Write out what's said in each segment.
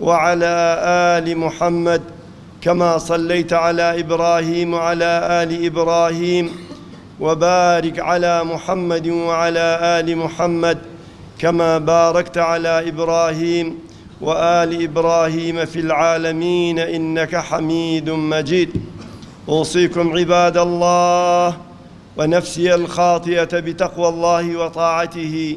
وعلى ال محمد كما صليت على ابراهيم وعلى ال ابراهيم وبارك على محمد وعلى ال محمد كما باركت على ابراهيم وال ابراهيم في العالمين انك حميد مجيد أوصيكم عباد الله ونفسي الخاطئة بتقوى الله وطاعته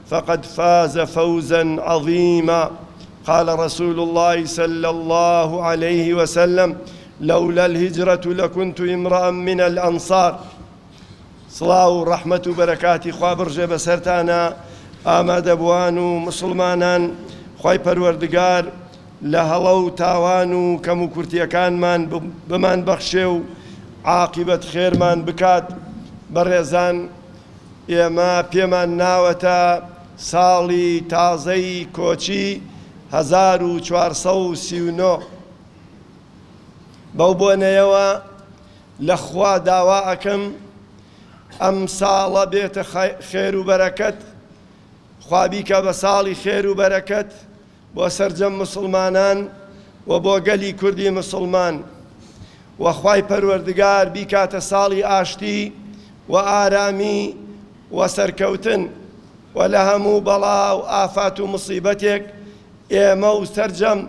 فقد فاز فوزا عظیما قال رسول اللە صلی اللە علیه وسلم لولا الهجرە لکنت امرا من الانصار سڵاو و ڕەحمەت و بەرەکاتی خوا بڕژێ بەسەرتانە ئامادەبووان و مسلمانان خی پەروەردگار لە هەڵە و تاوان و کەم و کورتیەکانمان بمان بەخشێ و عاقیبەت خێرمان بکات بەڕێزان ئێمە پێمان ناوەتە ساڵی تازەی کۆچی هەزار و چوار سەد و سی و نۆ. بەو بۆنەیەوە لە خوا داوا ئەکەم ئەم ساڵە بێتە خێرو بەرەکەت، خوا بیکا بە ساڵی خێرو بەرەکەت بۆ سەرجەم موسڵمانان و بۆ گەلی کوردی موسڵمان و خوای پەروەردگار بیکاتە ساڵی ئاشتی و ئارامی و سەرکەوتن و لە هەموو بەڵا و ئافات و موسیبەتێک ئێمە و سەرجەم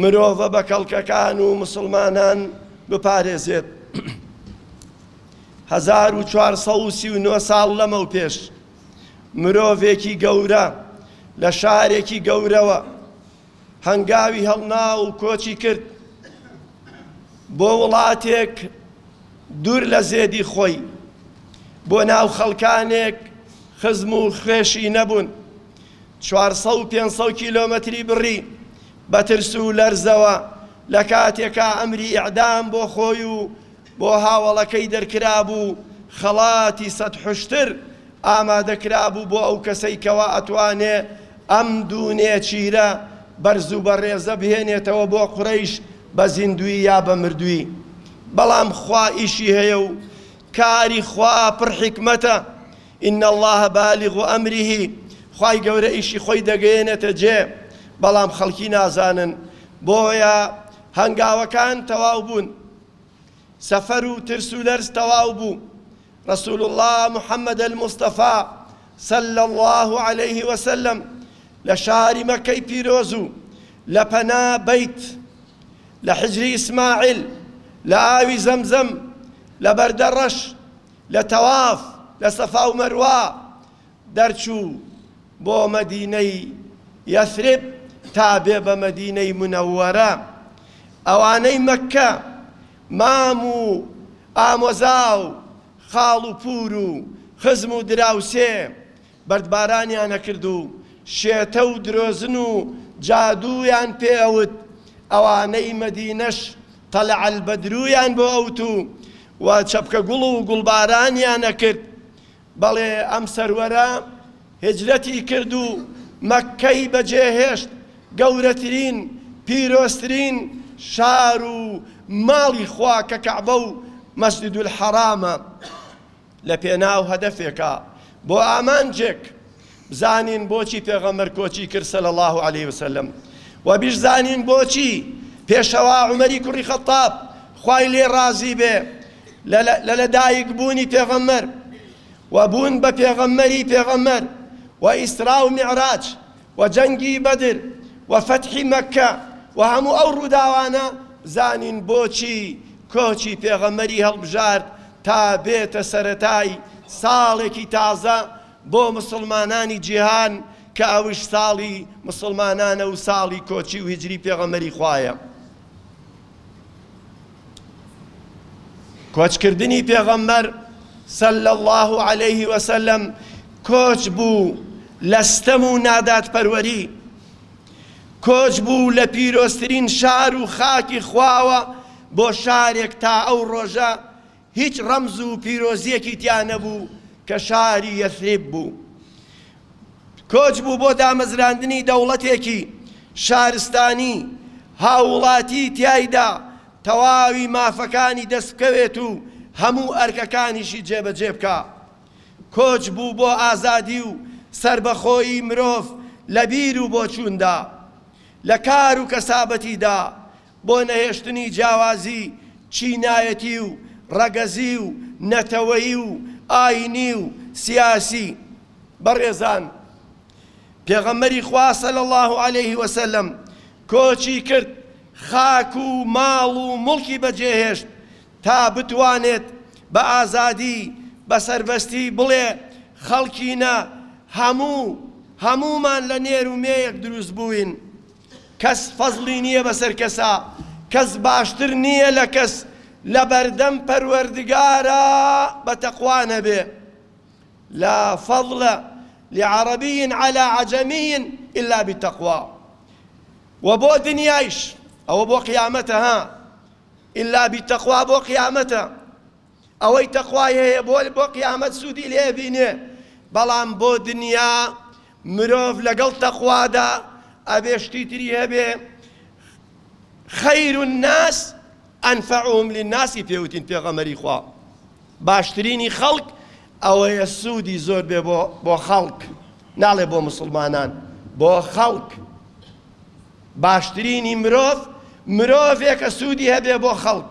مرۆڤە بەکەڵکەکان و موسڵمانان بپارێزێت. هەزار و چوار سەد و سی و نۆ ساڵ لەمەوپێش، مرۆڤێکی گەورە لە شارێکی گەورەوە هەنگاوی هەڵنا و کۆچی کرد بۆ وڵاتێک دوور لە زێدی خۆی بۆ ناو خەڵکانێک خزم و خوێشی نەبوون 400 کیلۆمەتری بڕی بە ترس و لەرزەوە لە کاتێکا ئەمری ئەعدام بۆ خۆی و بۆ هاوەڵەکەی دەرکرابوو خەڵاتی سەد حوشتر ئامادە کرابوو بۆ ئەو کەسەی کەوا ئەتوانێ ئەم دوو نێچیرە بەرز و بەڕێزە بهێنێتەوە بۆ قورەیش بە زیندووی یا بە مردووی بەڵام خوا ئیشی هەیە و کاری خوا پڕ حیکمەتە ان اللە بالغ امره خوای گەورە ئیشی خۆی دەگەیەنێتە جێ بەڵام خەڵکی نازانن بۆیە هەنگاوەکان تەواو بوون سەفەر و ترس و لەرز تەواو بوو، رسول اللە محمد المصطفی صلی اللە علیه و سلم لە شاری مەککەی پیرۆز و لە پەنا بەیت لە حجری ئیسماعیل لە ئاوی زەمزەم لە بەردە رەش لە تەواف لە سەفا و مەروا دەرچوو بۆ مەدینەی یەثرب تا بێ بە مەدینەی منەوەرە ئەوانەی مەککە مام و ئامۆزا و خاڵ و پوور و خزم و دراوسێ بەردبارانیان ئەکرد و شێتە و درۆزن و جادوویان پێ ئەوت ئەوانەی مەدینەش طلع البدرویان بۆ ئەوت و و چەپکە گوڵ و گوڵبارانیان ئەکرد بەڵێ ئەم سەروەرە هیجرەتی کرد و مەککەی بەجێهێشت، گەورەترین، پیرۆزترین، شار و ماڵی خوا کە کەعبە و مەسجدولحەرامە لەپێناو هەدەفێکا، بۆ ئامانجێک، بزانین بۆچی پێغەمبەر کۆچی کرد صلی اللە علیە وسلم وە بیشزانین بۆچی پێشەوا عومەری کوڕی خەتاب خوای لێ ڕازی بێ لە لەدایک بوونی پێغەمبەر و بوون بە پێغەمبەری پێغەمبەر و ئیسرا و میعراج و جەنگی بەدر و فەتحی مەککە و هەموو ئەو ڕووداوانە زانین بۆچی کۆچی پێغەمبەری هەڵبژارد تا بێتە سەرەتای ساڵێکی تازە بۆ موسڵمانانی جیهان کە ئەوش ساڵی موسڵمانانە و ساڵی کۆچی و هیجری پێغەمبەری خوایە. کۆچکردنی پێغەمبەر صلی الله علیه و سلم کۆچ بوو لە ستەم و نادادپەروەری کۆچ بوو لە پیرۆزترین شار و خاکی خواوە بۆ شارێک تا ئەو ڕۆژە هیچ ڕەمز و پیرۆزییەکی تیا نەبوو کە شاری یەثریب بوو کۆچ بوو بۆ دامەزراندنی دەوڵەتێکی شارستانی هاووڵاتی تیایدا تەواوی مافەکانی دەست بکەوێت و هەموو ئەرکەکانیشی جێبەجێ بکا کۆچ بوو بۆ ئازادی و سەربەخۆیی مرۆڤ لە بیر و بۆچووندا لە کار و کەسابەتیدا بۆ نەهێشتنی جیاوازی چینایەتی و ڕەگەزی و نەتەوەیی و ئاینی و سیاسی بەڕێزان پێغەمبەری خوا صلی اللە علیه وسلم کۆچی کرد خاک و ماڵ و موڵکی بەجێهێشت تا بتوانێت بە ئازادی بە سەربەستی بڵێ خەڵکینە هەموو هەموومان لە نێر و مێیەک دروست بووین. کەس فەزڵی نییە بەسەر کەسا، کەس باشتر نییە لە کەس لەبەردەم پەروەردگارا بە تەقوا نەبێ. لا فەضل لعربی علی عجمی الا بتقوا وە بۆ دنیایش ئەوە بۆ قیامەتە ها الا بتقوا بۆ قیامەتە. ئەوەی تەقوای هەیە بۆ بۆ قیامەت سوودی لێ ئەبینێ بەڵام بۆ دنیا مرۆڤ لەگەڵ تەقوادا ئەبێ شتی تری هەبێ خەیر الناس ئەنفعهم للناسی پێوتین پێغەمەری خوا باشترینی خەڵک ئەوەیە سوودی زۆر بێ بۆ بۆ خەڵک ناڵێ بۆ مسلمانان بۆ خەڵک باشترینی مرۆڤ مرۆڤێکە سوودی هەبێ بۆ خەڵک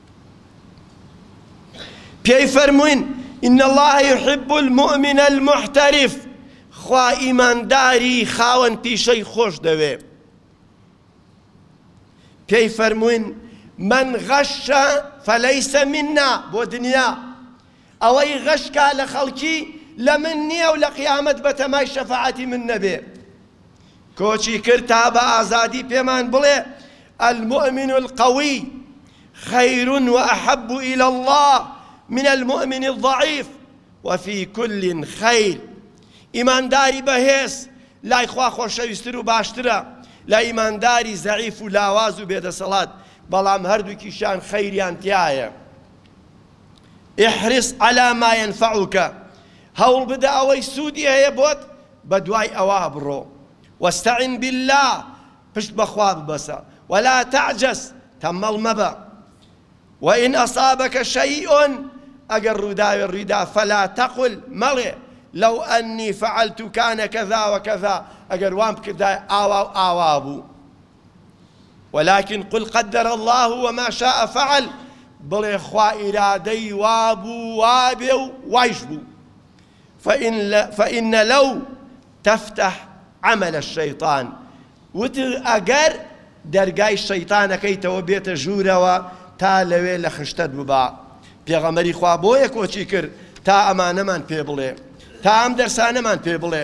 پێی فەرمووین ان اللە یحب المؤمن المحترف خوا ئیمانداری خاوەن پیشەی خۆش دەوێ پێی فەرمووین من غش فليس منا بۆ دنیا ئەوەی غەش کا لە خەڵکی لە من نیە و لە قیامەت بەتەمای شەفاعەتی من نەبێ کۆچی کرد تا بە ئازادی پێمان بڵێ المومن القوی خیر و احب الی اللە من المومن الضعیف و فی کل خیر ئیمانداری بەهێز لای خوا خۆشەویستر و باشترە لە ئیمانداری زەعیف و لاواز و بێدەسەڵات بەڵام هەردووکیشیان خەیریان تیایە. احرص علی ما ینفعک هەوڵبدە ئەوەی سوودی هەیە بۆت بەدوای ئەوە بڕۆ، واستعن باللە پشت بەخوا ببەسە، ولا تعجز تەمەڵ مەبە، وان اصابک شیء ئەگەر ڕووداوێ ڕوویدا فلا تقل مەڵێ لو انی فعلت کان کذا وکذا ئەگەر وام بکردایە ئاوا و ئاوا بوو. ولکن قل قدر اللە وما شاء فعل بڵێ خوا ئیرادەی وابوو وابێ و وایش بوو فإن لو تفتح عمل الشیطان وتر ئەگەر دەرگای شەیتانەکەیتەوە بێتە ژوورەوە تا لەوێ لە خشتەت ببا پێغەمبەری خوا بۆیە کۆچی کرد تا ئەمانەمان پێ بڵێ تا ئەم دەرسانەمان پێ بڵێ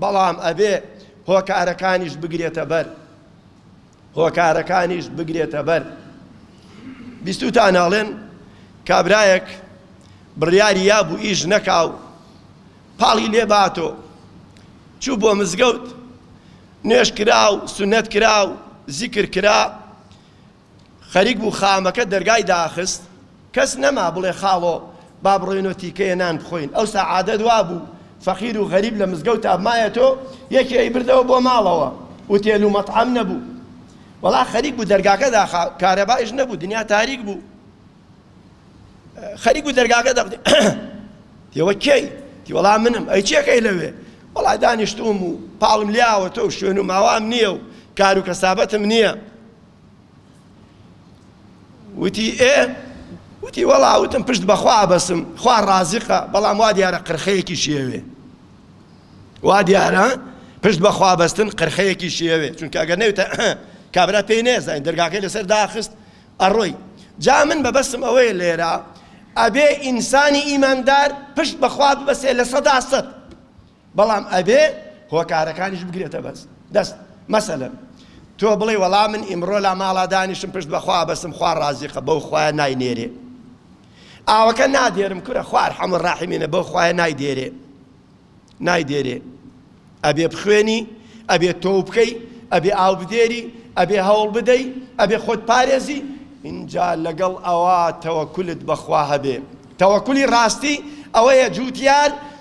بەڵام ئەبێ هۆکارەکانیش بگرێتە بەر هۆکارەکانیش بگرێتە بەر بیستوتان ئەڵێن کابرایەک بڕیاری یا بوو ئیش نەکاو پاڵی لێ باتۆ چوو بۆ مزگەوت نوێش کرا و سنت کرا و زیکر کرا خەریک بوو خامەکە دەرگای داخست، کەس نەما بڵێ خاڵۆ با بڕۆینۆ تیکەیە نان بخۆین، ئەوسا عادەت وابوو فەقیر و غەریب لە مزگەوتا بمایەتۆ، یەکێ ئەیبردەوە بۆ ماڵەوە، ئوتێل و مەتعەم نەبوو، وەڵا خەریک بوو دەرگاکە داخا، کارەبایش نەبوو دنیا تاریک بوو، خەریک بوو دەرگاکە دەقی، تیوە کێی؟ تی وەڵا منم، ئەی چێکەی لەوێ؟ وەڵا دانیشتووم و پاڵم لێ ئاوەتە و شوێن و ماوام نییە و کار و کەسابەتم نییە، وتی ئێ وتی وەڵا وتم پشت بەخوا ئەبەسم خوا ڕازقە بەڵام وا دیارە قرخەیەکی شێوێ وا دیارە پشت بەخوا بەستن قرخەیەکی شێوێ چونکە ئەگەر نەوتە کابرا پێی نێزانین دەرگاکەی لەسەر داخست ئەڕۆی جا من بەبەستم ئەوەیە لێرە ئەبێ ئینسانی ئیماندار پشت بەخوا ببەسێ لە سەدا سەد بەڵام ئەبێ هۆکارەکانیش بگرێتە دەست، مەسەلەن تۆ بڵێی وەڵا من ئیمڕۆ لە ماڵا دانیشتم پشت بە خوا بەستم خوا ڕازیقە بەو خوایە ناینێرێ ئاوەکە نادێرم کورە خوا ئەرحەم الراحمینە بەو خوایە نایدێرێ نایدێرێ ئەبێ بخوێنی ئەبێ تۆ بکەی ئەبێ ئاو بدێری ئەبێ هەوڵ بدەی ئەبێ خۆت پارێزی اینجا لەگەڵ ئەوە تەوەکولت بەخوا هەبێ تەوەکولی ڕاستی ئەوەیە جووتیار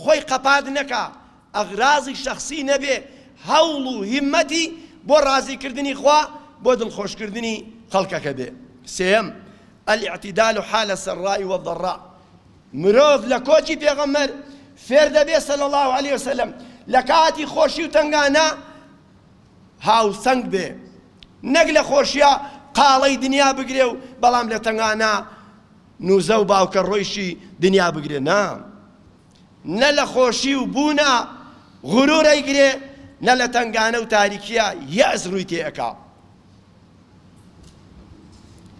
خۆی قەپات نەکا ئەغرازی شەخسی نەبێ هەوڵ و هیمەتی بۆ ڕازی کردنی خوا بۆ دڵخۆش کردنی خەڵکەکە بێ سێیەم، الاعتدال حال سراء والضراء مرۆڤ لە کۆچی پێغەمبەر فێر دەبێ صلی اللە علیە وسلم لە کاتی خۆشی و تەنگانا هاوسەنگ بێ نەک لە خۆشیا قاڵی دنیا بگرێ و بەڵام لە تەنگانا نوزەو باوکە ڕۆیشی دنیا بگرێ نا نە لە خۆشی و بونا غرور ئەیگرێ نە لە تەنگانە و تاریکیا یەئس ڕوی تێ ئەکا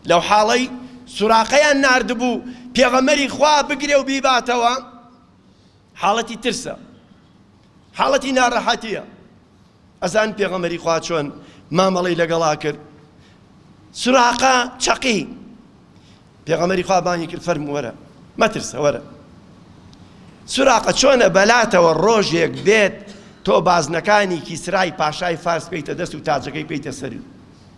لەو حاڵەی سوراقەیان ناردبوو پێغەمەری خوا بگرێ و بیباتەوە حاڵەتی ترسە حاڵەتی ناڕەحەتیە ئەزانن پێغەمبەری خوا چۆن مامەڵەی لەگەڵا کرد سراقە چەقی پێغەمبەری خوا بانگی کرد فەرموو وەرە مەترسە وەرە سراقە چۆنە بەلاتەوە ڕۆژێک بێت تۆ بازنەکانی کیسرای پاشای فارس پیتە دەست و تاجەکەی پیتە سەر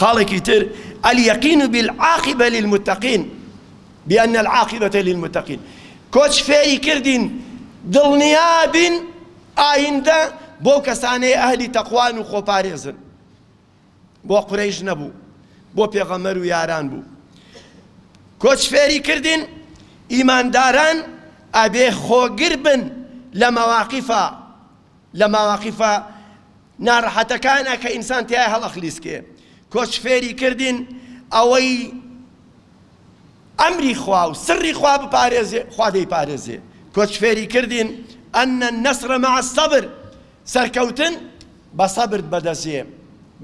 خاڵێکی تر الیقین بالعاقبە للمتقین بأن العاقبة للمتقین کۆچ فێری کردین دڵنیابین ئایندە بۆ کەسانەی ئەهلی تەقوان و خۆپارێزن بۆ قورەیش نەبوو بۆ پێغەمەر و یاران بوو کۆچ فێری کردین ئیمانداران ئەبێ خۆگر بن لە مەواقیفە لە ماواقیفە نارەحەتەکانە کە ئینسان تیایا هەڵئەخلیسکێ کۆچ فێری کردین ئەوەی ئەمری خوا و سری خوا بپارێزێ خوا دەیپارێزێ کۆچ فێری کردین ان النصر مع الصبر سەرکەوتن بە سەبرت بەدەسێ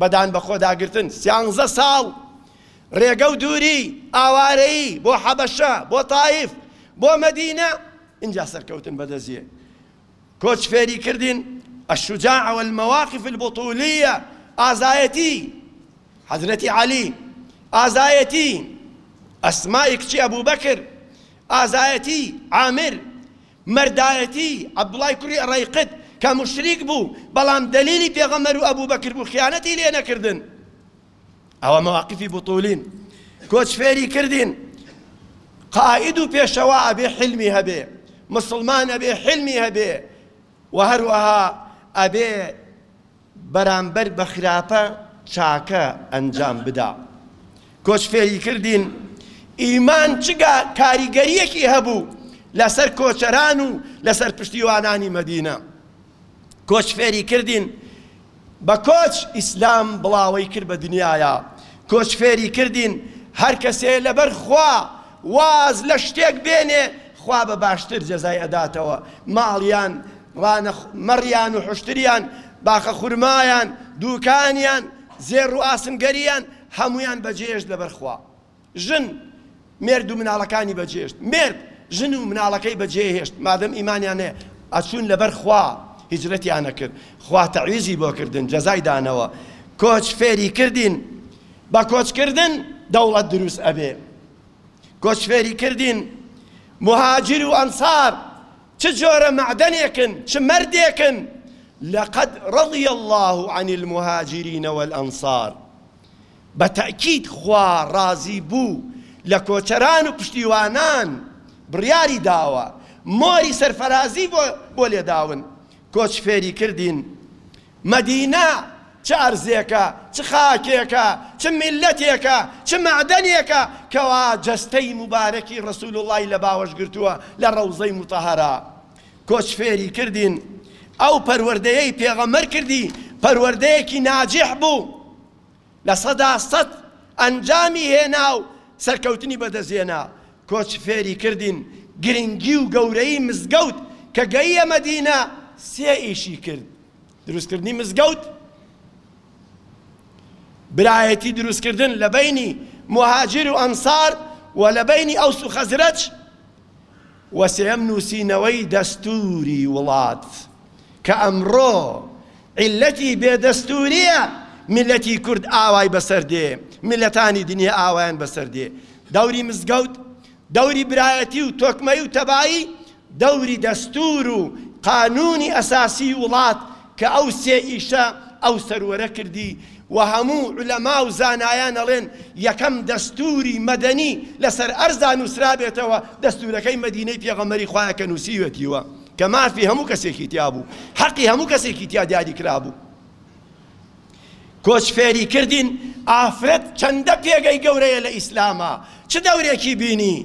بەدان بەخۆ داگرتن سیانزە ساڵ ڕێگە و دووری ئاوارەیی بۆ حەبەشە بۆ تایف بۆ مەدینە ئینجا سەرکەوتن بەدەسێ کۆچ فێری کردین الشجاع والمواقف البطولیە ئازایەتی حەزرەتی عەلی ئازایەتی ئەسماء کچی ابو بکر ئازایەتی عامر مەردایەتی عبداللە کوری اریقد کە موشریک بوو بەڵام دەلیلی پێغەمبەر و ابو بکر بوو خیانەتی لێ نەکردن ئەوە مەواقفی بوتولین کۆچ فێری کردین قائد و پێشەوا ئەبێ حلمی هەبێ مسلمان ئەبێ حلمی هەبێ و هەروەها ئەبێ بەرامبەر بە خراپە چاکە ئەنجام بدا کۆچ فێری کردین ئیمان چگا کاریگەریەکی هەبوو لەسەر کۆچەران و لەسەر پشتیوانانی مەدینە کۆچ فێری کردین بە کۆچ ئیسلام بڵاوەی کرد بە دنیایا کۆچ فێری کردین هەر کەسێ لەبەر خوا واز لە شتێک بێنێ خوا بە باشتر جەزای ئەداتەوە ماڵیان ڕانە مەڕیان و حوشتریان باخە خورمایان دووکانیان زێڕ و ئاسنگەریان هەموویان بەجێ هێشت لەبەر خوا. ژن، مێرد و مناڵەکانی بەجێهێشت. مێرد، ژن و مناڵەکەی بەجێهێشت، مادەم ئیمانیان هەیە، ئەچوون لەبەر خوا، هیجرەتیان ئەکرد، خوا تەعویزی بۆ کردن، جەزای دانەوە، کۆچ فێری کردین، بە کۆچ کردن دەوڵەت دروست ئەبێ، کۆچ فێری کردین، موهاجر و ئەنسار چ جۆرە مەعدەنێکن، چ مەردێکن، لقد رضی اللە عن المهاجرین والانصار. بە تەئکید خوا ڕازی بوو لە کۆچەران و پشتیوانان بڕیاری داوە مۆری سەرفەرازی بۆ لێداون کۆچ فێری کردین مەدینە چ ئەرزێکە چ خاکێکە چ میللەتێکە چ مەعدەنێکە کەوا جەستەی موبارەکی ڕسول اللەی لە باوەش گرتووە لە ڕەوزەی موتەهەرە کۆچ فێری کردین ئەو پەروەردەیەی پێغەمبەر کردی پەروەردەیەکی ناجیح بوو لە سەدا سەد ئەنجامی هێنا و سەرکەوتنی بەدەستهێنا، کۆچ فێری کردین گرنگی و گەورەیی مزگەوت، کە گەییە مەدینە سێ ئیشی کرد، دروستکردنی مزگەوت، برایەتی دروستکردن لە بەینی موهاجر و ئەنسار و لە بەینی ئەوس و خەزرەج، و سێیەم نووسینەوەی دەستووری وڵات کە ئەمڕۆ عیللەتی بێ دەستوورییە میللەتی کورد ئاوای بەسەر دێ میللەتانی دنیا ئاوایان بەسەر دێ دەوری مزگەوت دەوری برایەتی و تۆکمەی و تەبایی دەوری دەستوور و قانوونی ئەساسی وڵات کە ئەو سێ ئیشە ئەو سەروەرە کردی و هەموو عولەما و زانایان ئەڵێن یەکەم دەستووری مەدەنی لەسەر ئەرزا نووسرابێتەوە دەستوورەکەی مەدینەی پێغەمبەری خوایە کە نووسیوێتیوە کە مافی هەموو کەسێکی تیابوو حەقی هەموو کەسێکی تیا دیاری کرابوو کۆچفێری کردین ئافرەت چەندە پێگەی گەورەیە لە ئیسلامە چ دەورێکی بینی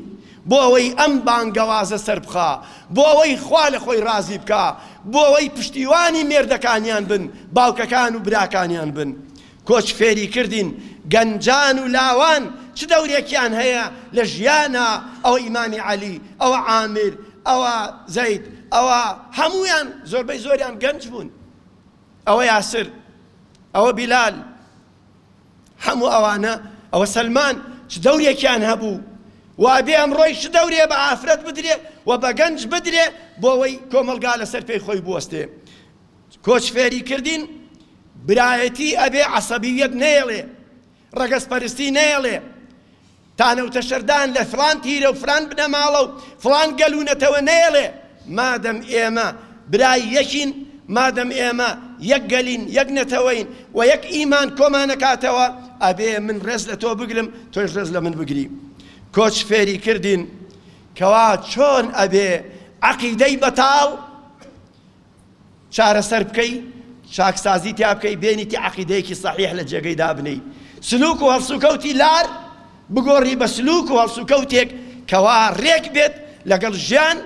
بۆ ئەوەی ئەم بانگەوازە سەربخا بۆ ئەوەی خوا لە خۆی ڕازی بکا بۆ ئەوەی پشتیوانی مێردەکانیان بن باوکەکان و براکانیان بن کۆچفێری کردین گەنجان و لاوان چ دەورێکیان هەیە لە ژیانە ئەوە ئیمامی عەلی ئەوە عامر ئەوە زەید ئەوە هەمویان زۆربەی زۆریان گەنج بوون ئەوە یاسر، ئەوە بیلال، هەموو ئەوانە، ئەوە سەلمان چ دەورێکیان هەبوو، وابێ ئەمڕۆیش چ دەورێ بە ئافرەت بدرێ و بە گەنج بدرێ بۆوەی کۆمەڵگا لەسەر پێی خۆی بوەستێ. کۆچ فێری کردین، برایەتی ئەبێ عەسەبییەت نەیەڵێ. ڕەگەزپەرستی نەیەڵێ تانەوتەشەردان لە فڵان تیرە و فلان بنەماڵە و فڵان گەل و نەتەوە نەیەڵێ مادەم ئێمە برای یەکین مادەم ئێمە یەک گەلین یەک نەتەوەین و یەک ئیمان کۆمانەکاتەوە ئەبێ من ڕێز لە تۆ بگرم تۆش ڕێز لە من بگری کۆچ فێری کردین کەوا چۆن ئەبێ عەقیدەی بەتاڵ چارەسەر بکەی چاکسازی تیا بکەی بێنیتی عەقیدەیەکی سەحیح لە جێگەی دابنێی سلوک و هەڵسوکەوتی لار بگۆڕی بە سلوک و هەڵسوکەوتێک کەوا ڕێک بێت لەگەڵ ژیان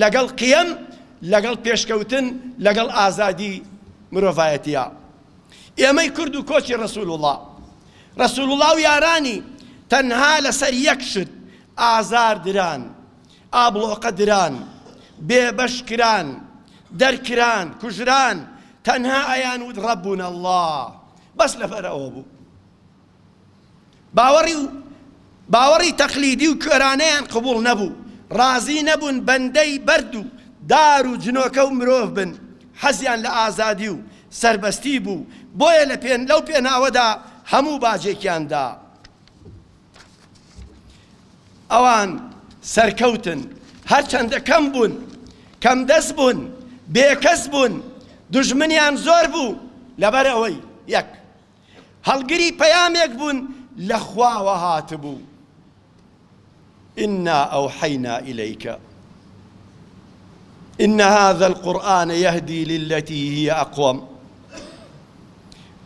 لەگەڵ قیەم لەگەڵ پێشکەوتن لەگەڵ ئازادی مرۆڤایەتیە ئێمەی کورد و کۆچی ڕسول وڵا ڕسول وڵا و یارانی تەنها لەسەر یەک شت ئازار دران ئابڵۆقە دران، بێبەش کران، دەرکران، کوژران، تەنها ئەیانوت ربنا اللە، بەس لەبەر ئەوە بوو باوەڕی و باوەڕی تەقلیدی و کوێرانەیان قبوڵ نەبوو، رازی نەبوون بەندەی بەرد و دار و جنۆکە و مرۆڤ بن، حەزیان لە ئازادی و سەربەستی بوو، بۆیە لەو پێناوەدا هەموو باجێکیان دا. ئەوان سەرکەوتن، هەرچەندە کەم بوون، کەم دەست بوون، بێکەس بوون، دوژمنیان زۆر بوو، لەبەر ئەوەی، یەک. هەڵگری پەیامێک بوون لە خواوە هاتبوو، ئینا ئەوحەینا ئیلەیکە ان هذا القرآن یهدی للتی هی اقوم.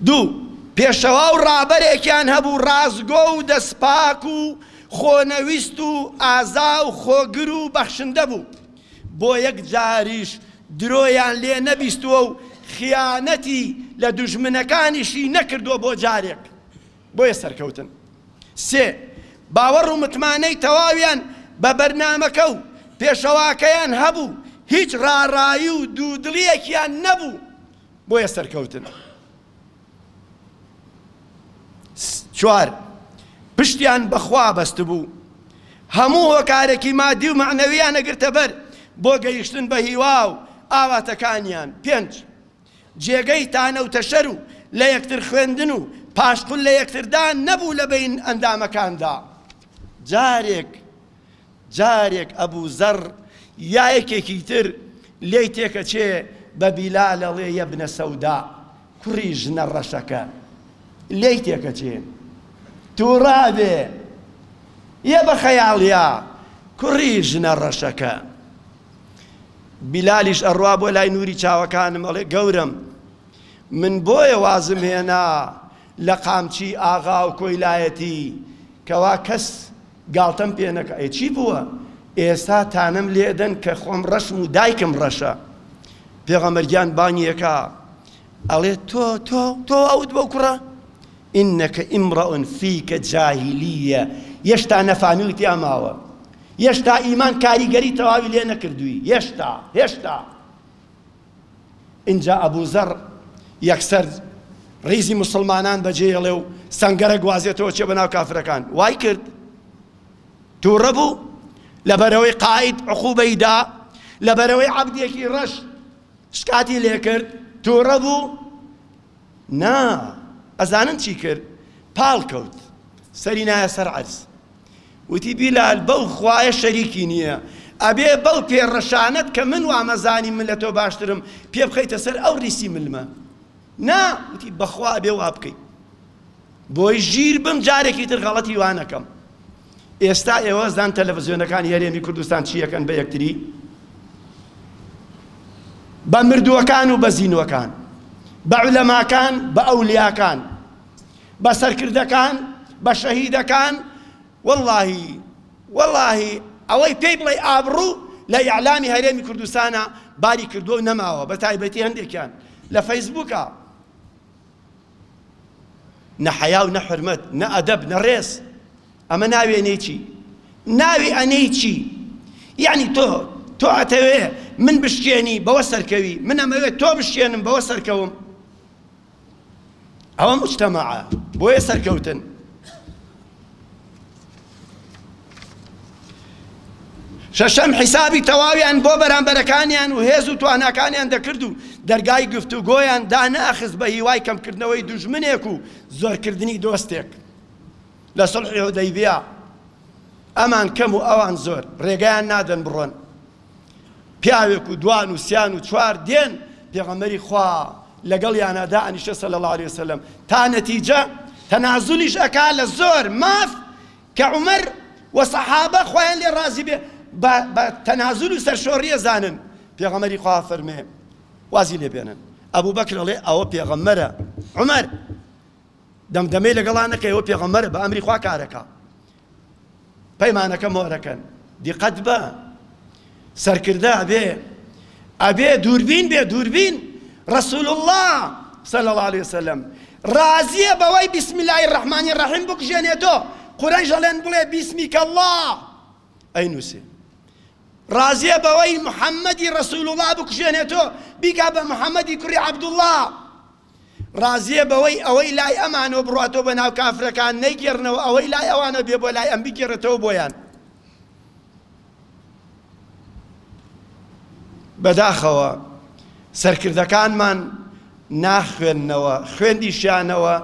دوو پێشەوا و ڕابەرێکیان هەبوو ڕاستگۆ و دەسپاک و خۆنەویست و ئازا و خۆگر و بەخشندە بوو، بۆ یەک جاریش درۆیان لێ نەبیستووە و خیانەتی لە دوژمنەکانیشی نەکردووە بۆ جارێک، بۆیە سەرکەوتن. سێ باوەڕ و متمانەی تەواویان بە بەرنامەکە و پێشەواکەیان هەبوو، هیچ ڕاڕایی و دوودڵییەکیان نەبوو، بۆیە سەرکەوتن. چوار، پشتیان بە خوا بەستبوو، هەموو هۆکارێکی مادی و مەعنەوییان ئەگرتە بەر بۆ گەیشتن بە هیوا و ئاواتەکانیان. پێنج، جێگەی تانە و تەشەر و لە یەکتر خوێندن و پاشقول لە یەکتردان نەبوو لە بەین ئەندامەکاندا. جارێک. جارێک ئەبو زەڕ یا یەکێکی تر لێی تێکەچێ بە بیلال ئەڵێ یەبنە سەودا، کوڕی ژنە ڕەشەکە، لێی تێکەچێ توڕە ئەبێ، یە بە خەیاڵیا، کوڕی ژنە ڕەشەکە. بیلالیش ئەڕوا بۆ لای نوری چاوەکانم ئەڵێ گەورەم من بۆیە وازم هێنا لە قامچی ئاغا و کۆیلایەتی کەوا کەس گاڵتەم پێ نەکە ئەی چی بووە ئێستا تانەم لێدەن کە خۆم ڕەشم و دایکم ڕەشە پێغەمبەر گیان بانگی ئەکا ئەڵێ تۆ تۆ تۆ ئەوت بەو کوڕە ئینەکە ئیمڕەئون فیکە جاهیلیە یەشتا نەفامی و تیاماوە یەشتا ئیمان کاریگەری تەواوی لێ نەکردووی یەشتا هێشتا ئینجا ئەبو زەڕ یەکسەر ڕیزی موسڵمانان بەجێ یەڵێ و سەنگەرە گوازێتەوە چێ بەناو کافرەکان وای کرد تووڕە بوو لەبەرەوەی قاید عقوبەی دا لەبەرەوەی عەبدێکی ڕەش شکاتی لێ کرد تووڕە بوو نا ئەزانن چی کرد پاڵ کەوت سەری نایە سەر عەرز وتی بیلال بەو خوایە شەریکی نییە ئەبێ بەو پێڕەشانەت کە من وامەزانی من لەتۆ باشترم پێ بخەیتە سەر ئەو ڕیسی ملمە نا وتی بەخوا ئەبێ وابکەی بۆی ژیر بم جارێکی تر غەڵەتی وانەکەم ئێستا ئێوەزدان تەلەڤزیۆنەکان یارێمی کوردستان چیەکەن بە یەکتری بە مردووەکان و بە زینوەکان بە علەماکان بە ئەولیاکان بە سەرکردەکان بە شەهیدەکان وەڵاهی وەڵاهی ئەوەی پێی بڵێی ئابڕوو لە ئیعلامی هەرێمی کوردستانە باری کردووە و نەماوە بە تایبەتی هەندێکیان لە فەیسبووکە نە حەیا و نە حرمەت نە ئەدەب نە ڕێز ئەمە ناوێنەی چی ناوی ئەنەی چی یعنی تۆ تۆ ئەتەوێ من بشکێنی بەوە سەرکەوی من ئەمەوێت تۆ بشکێنم بەوە سەرکەوم ئەوە مجتمعە بۆیە سەرکەوتن شەشەم حیسابی تەواویان بۆ بەرامبەرەکانیان و هێز و تواناکانیان دەکرد و دەرگای گفتوگۆیان داناخز بە هیوای کەمکردنەوەی دوژمنێک و زۆرکردنی دۆستێک لە سڵحی هودەیبیا ئەمان کەم و ئەوان زۆر ڕێگەیان نادەن بڕۆن پیاوێک و دوان و سیان و چوار دێن پێغەمبەری خوا لەگەڵیانا دائەنیشتە صلی اللە علیە وسلم تا نەتیجە تەنازولیش ئەکا لە زۆر ماف کە عومەر و سەحابە خۆیان لێ ڕازی بێ بە تەنازول و سەرشۆڕیە زانن پێغەمەری خوا فەرمێ وازی لێ بێنن ئەبوو بەکر ئەڵێ ئەوە پێغەمەرە عمر دەمدەمەی لەگەڵا نەکەی ئەوە پێغەمەرە بە ئەمری خوا کارەکە پەیمانەکە مۆرەکەن دیقەت بە سەرکردە ئەبێ ئەبێ دووربین بێ دووربین رسول الله صلی الله عليه وسلم رازیە بەوەی بسم الله الرحمن الرحیم بکژێنێتۆ قورەیش ئەڵێن بڵێ بیسمیکە الله ئەی نووسێ رازیە بەوەی محەممەدی رسول الله بکژێنێتۆ بیکا بە محەممەدی کوڕی عەبدوڵڵا ڕازیە بەوەی ئەوەی لای ئەمانەوە بڕاتەوە بە ناو کافرەکان نەیگێڕنەوە ئەوەی لای ئەوانەوە بێ بۆ لای ئەم بگێڕێتەوە بۆیان. بەداخەوە سەرکردەکانمان ناخوێننەوە خوێندیشیانەوە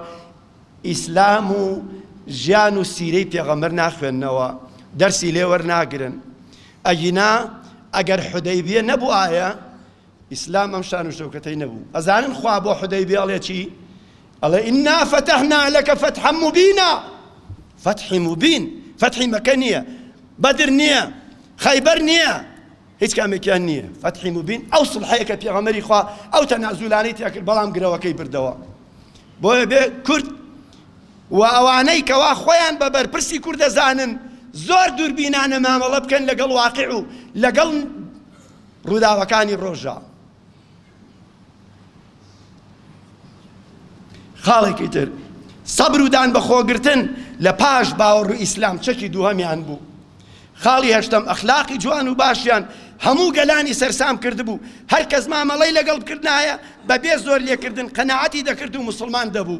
ئیسلام و ژیان و سیرەی پێغەمبەر ناخوێننەوە دەرسی لێوەرناگرن ئەگینا ئەگەر حودەیبیە نەبوایە ئیسلام ئەم شان و شەوکەتەی نەبوو ئەزانن خوا بۆ حودەیبیە ئەڵێ چی ئەڵێ ئینا فەتەحنا لەکە فەتحا موبینا فەتحی موبین فەتحی مەکە نییە بەدر نییە خەیبەر نییە هیچ کامێکیان نییە فەتحی موبین ئەو سڵحەیە کە پێغەمەری خوا ئەو تەنازولانەی تێکرد بەڵام گرەوەکەی بردەوە بۆیە بێ کورد و ئەوانەی کەوا خۆیان بە بەرپرسی کورد دەزانن زۆر دووربینانە مامەڵە بکەن لەگەڵ واقع و لەگەڵ ڕووداوەکانی ڕۆژە خاڵێکی تر سەبر و دان بەخۆگرتن لە پاش باوەڕ و ئیسلام چەکی دووهەمیان بوو خاڵی هەشتەم ئەخلاقی جوان و باشیان هەموو گەلانی سەرسام کردبوو هەر کەس مامەڵەی لەگەڵ بکردایە بەبێ زۆر لێکردن قەناعەتی دەکرد و موسڵمان دەبوو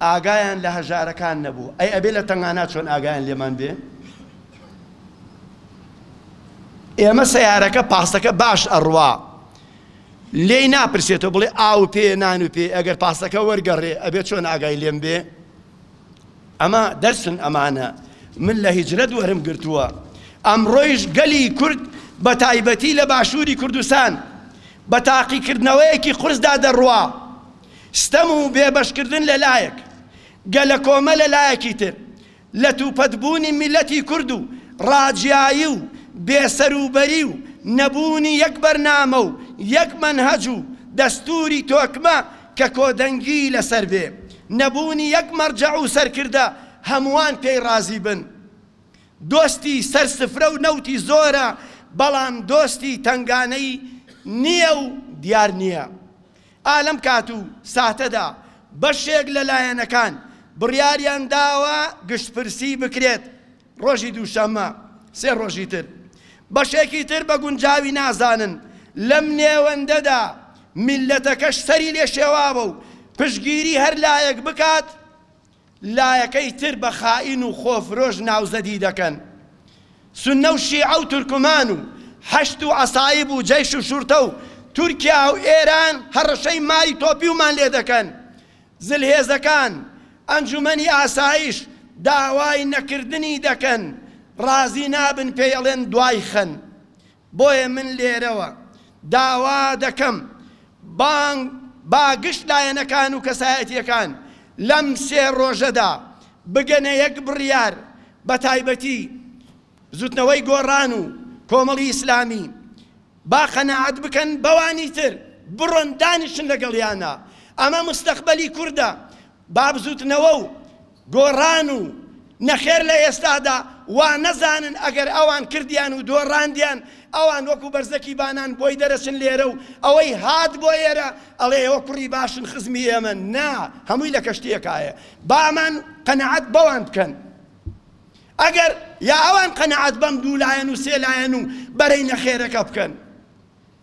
ئاگایان لە هەژارەکان نەبوو ئەی ئەبێ لە تەنگانا چۆن ئاگایان لێمان بێ؟ ئێمە سەیارەکە پاسەکە باش ئەڕوا لێی ناپرسێتەوە بڵێ ئاو پێ نان و پێ ئەگەر پاسەکە وەرگەڕێ ئەبێ چۆن ئاگای لێم بێ ئەمە دەرسن ئەمانە من لە هیجرەت وەرم گرتووە ئەمڕۆیش گەلی کورد بە تایبەتی لە باشووری کوردستان بە تاقیکردنەوەیەکی قورسدا دەڕوا ستەم و بێبەشکردن لە لایەک، گەلەکۆمە لە لایەکی تر، لەتوپەت بوونی میللەتی کورد و ڕاجیایی و بێسەروبەری و نەبوونی یەک بەرنامە و یەک مەنهەج و دەستووری تۆکمە کە کۆدەنگیی لەسەر بێ، نەبوونی یەک مەرجەع و سەرکردە هەمووان پێی ڕازی بن. دۆستی سەر سفرە و نەوتی زۆرە، بەڵام دۆستی تەنگانەی نییە و دیار نییە. ئا لەم کات و ساتەدا بەشێک لە لایەنەکان بڕیاریان داوە گشتپرسی بکرێت ڕۆژی دووشەممە، سێ ڕۆژی تر، بەشێکی تر بە گونجاوی نازانن، لەم نێوەندەدا میللەتەکەش سەری لێ شێواوە و پشتگیری هەر لایەک بکات، لایەکەی تر بە خائین و خۆفرۆش ناوزەدی دەکەن. سوننە و شیعە و تورکمان و حەشد و عەسائیب و جەیش و شورتە و تورکیا و ئێران هەڕەشەی ماری تۆپیومان لێ دەکەن. زلهێزەکان، ئەنجومەنی ئاسایش داوای نەکردنی دەکەن، ڕازی نابن پێی ئەڵێن دوای خەن. بۆیە من لێرەوە داوا دەکەم بانگ با گشت لایەنەکان و کەسایەتییەکان لەم سێ ڕۆژەدا بگەنە یەک بڕیار بەتایبەتی بزوتنەوەی گۆڕان و کۆمەڵی ئیسلامی با قەناعەت بکەن بەوانی تر بڕۆن دانیشن لەگەڵیانا ئەمە مستەقبەلی کوردە با بزوتنەوە و گۆڕان و نەخێر لە ئێستادا وا نەزانن ئەگەر ئەوان کردیان و دۆڕاندیان ئەوان وەکو بەرزەکی بانان بۆی دەرەچن لێرە و ئەوەی هات بۆ ئێرە ئەڵێ ئێوە کوڕی باشن خزمی ئێمەن نا هەمووی لە کەشتیەکایە با ئەمان قەناعەت بەوان بکەن ئەگەر یا ئەوان قەناعەت بەم دوو لایەن و سێ لایەن و بەرەی نەخێرەکە بکەن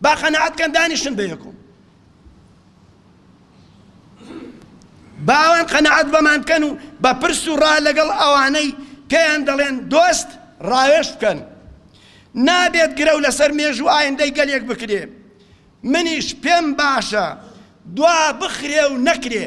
با قەناعەت بکەن دانیشن بە یەکم با ئەوان قەناعەت بەمان بکەن و بە پرس و ڕا لەگەڵ ئەوانەی پێیان دەڵێن دۆست ڕاوێش بکەن نابێت گرەو لەسەر مێژوو ئایندەی گەلێک بکرێ منیش پێم باشە دوا بخرێ و نەکرێ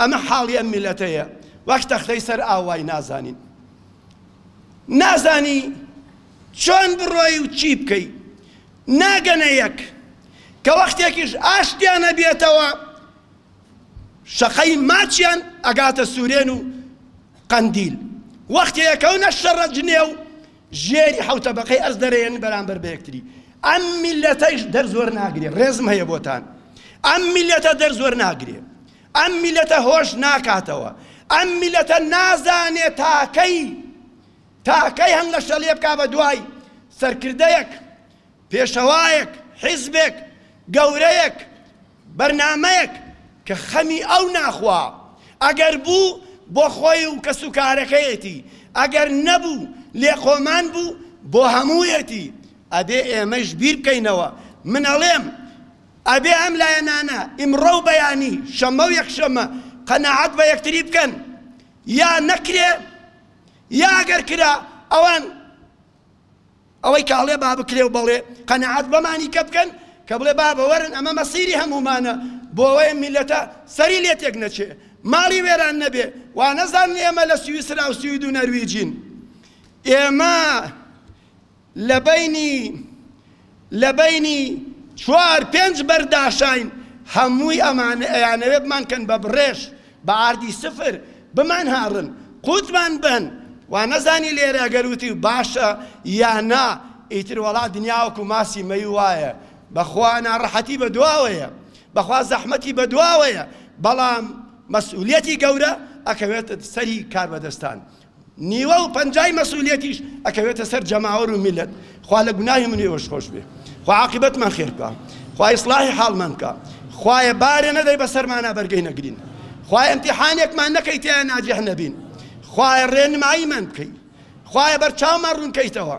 ئەمە حاڵی ئەم میلەتەیە وەک تەختەی سەر ئاو وای نازانین نازانی چۆن بڕۆی و چی بکەی ناگەنە یەک کە وەختێکیش ئاشتیانە بێتەوە شەقەی ماچیان ئەگاتە سورێن و قەندیل وەختێکەونە شەڕە جنێو ژێری حەوت تەبەقەی ئەرز دەرێن بەرامبەر بەیەکتری ئەم میلەتەش دەرز وەرناگرێ ڕێزم هەیە بۆتان ئەم میلەتە دەرز وەرناگرێ ئەم میلەتە هۆش ناکاتەوە ئەم میلەتە نازانێ تاکەی تاکەی هەنگە شەلێ بکا بە دوای سەرکردەیەک پێشەوایەک، حیزبێک، گەورەیەک، بەرنامەیەک کە خەمی ئەو ناخوا ئەگەر بوو بۆ خۆی و کەسوکارەکەیەتی، ئەگەر نەبوو لێقۆمان بوو بۆ هەموویەتی. ئەبێ ئێمەیش بیر بکەینەوە. من ئەڵێم ئەبێ ئەم لایەنانە ئیمڕۆ و بەیانی، شەممە و یەکشەممە، قەناعەت بە یەکتری بکەن. یا نەکرێ، یا ئەگەر کرا ئەوان ئەوەی کە ئەڵێ با بکرێ و بەڵێ قەناعەت بەمانی کە بکەن کە بڵێ بابە وەرن ئەمە مەسیری هەموومانە بۆ ئەوەیە میلەتە سەری لێ تێک نەچێ ماڵی وێران نەبێ وا نەزانن ئێمە لە سویسرا و سوید و نەرویجین ئێمە لە بەینی لە بەینی چوار پێنج بەرداشاین هەمووی ئەمانە ئەیانەوێ بمان کەن بە بڕێژ بە عەردی سفر بمان هاڕن قوتمان بەن وا نەزانی لێرە ئەگەر وتیو باشە یا نا ئیتر وەڵا دنیا وەکو ماسی مەیو وایە بەخوا ناڕەحەتی بە دواوەیە بەخوا زەحمەتی بە دواوەیە بەڵام مەسئولیەتی گەورە ئەکەوێتە سەری کاربەدەستان نیوە و پەنجای مەسئولیەتیش ئەکەوێتە سەر جەماوەر و میلەت خوا لە گوناهی من و ئێوەش خۆش بێ خوا عاقبەتمان خێر بکا خوا ئیسلاحی حاڵمان بکا خوایە بارێ نەدەی بەسەرمانا بەرگەی نەگرین خوایە ئەمتیحانێکمان نەکەی تیان ناجح نەبین خوایە ڕێنماییمان بکەی خوایە بەرچاومان ڕوونکەیتەوە